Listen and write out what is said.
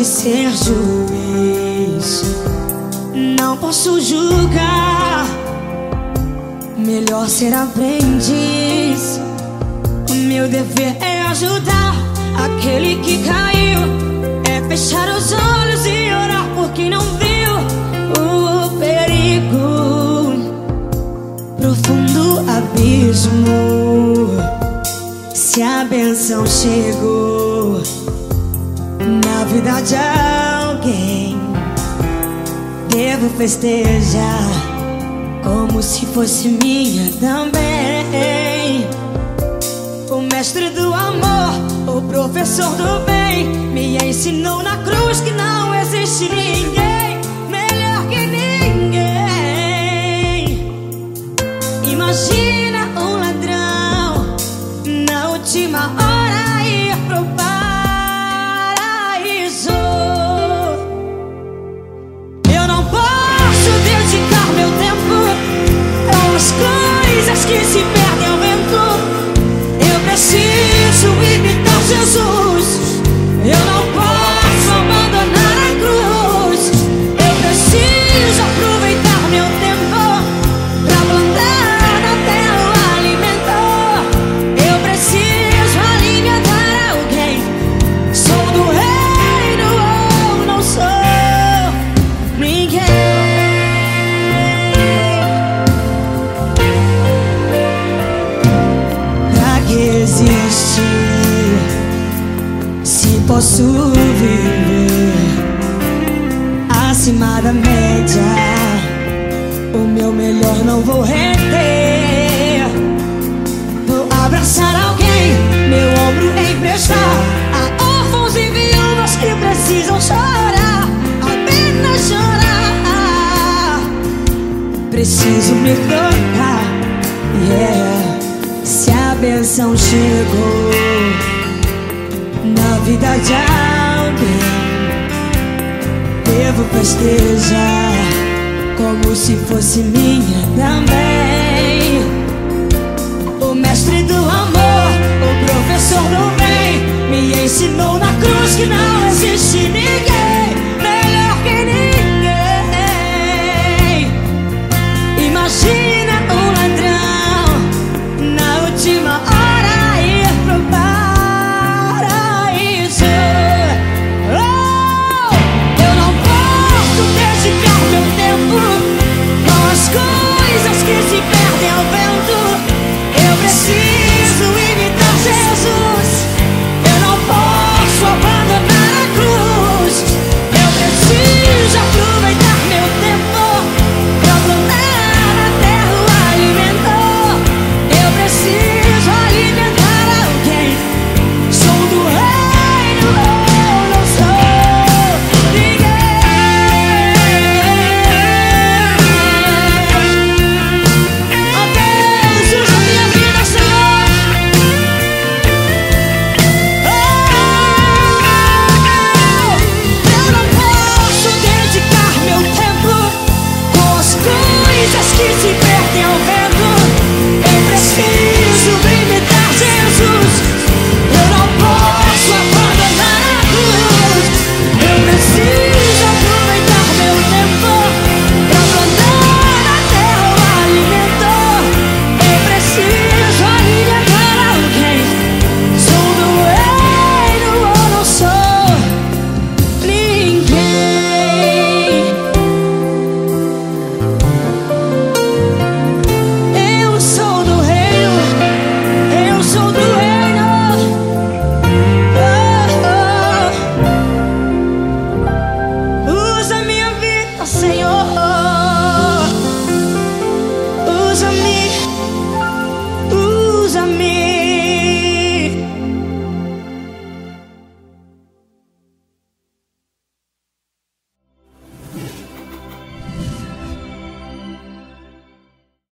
de ser juiz. Não posso julgar, melhor ser aprendiz. O meu dever é ajudar aquele que caiu, é fechar os olhos e orar por quem não viu o perigo. Profundo abismo. Se a benção chegou devo festejar como se fosse minha também. O mestre do amor, o professor do bem, me ensinou na cruz que não existe ninguém melhor que ninguém. Imagina um ladrão na última hora ir pro paraíso. Posso viver acima da média? O meu melhor não vou reter. Vou abraçar alguém, meu ombro emprestar a órfãos e viúvas que precisam chorar, apenas chorar. Preciso me tocar, yeah. Se a benção chegou vida de alguém. Devo festejar como se fosse minha também. O mestre do amor, o professor do bem Me ensinou na cruz que não